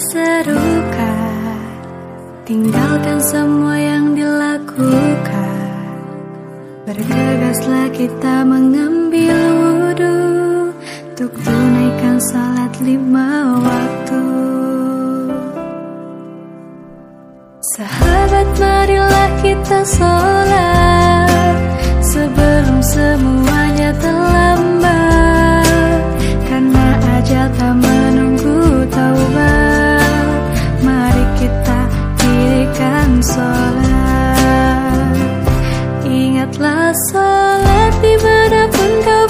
terluka Tinggalkan semua yang dilakukan. Bergegaslah kita mengambil wudhu Untuk tunaikan salat lima waktu. Sahabat marilah kita sholat Sebelum semuanya telah Asal di mana pun kau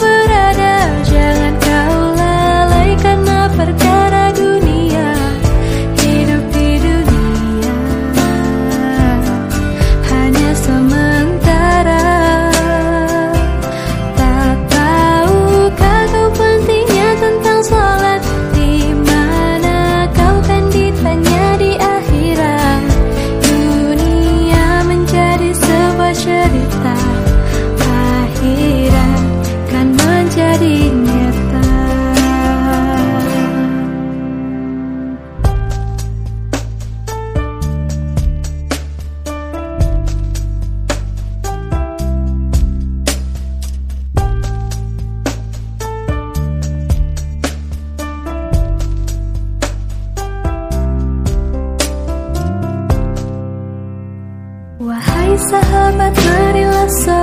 sahabat marilah sahabat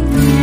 take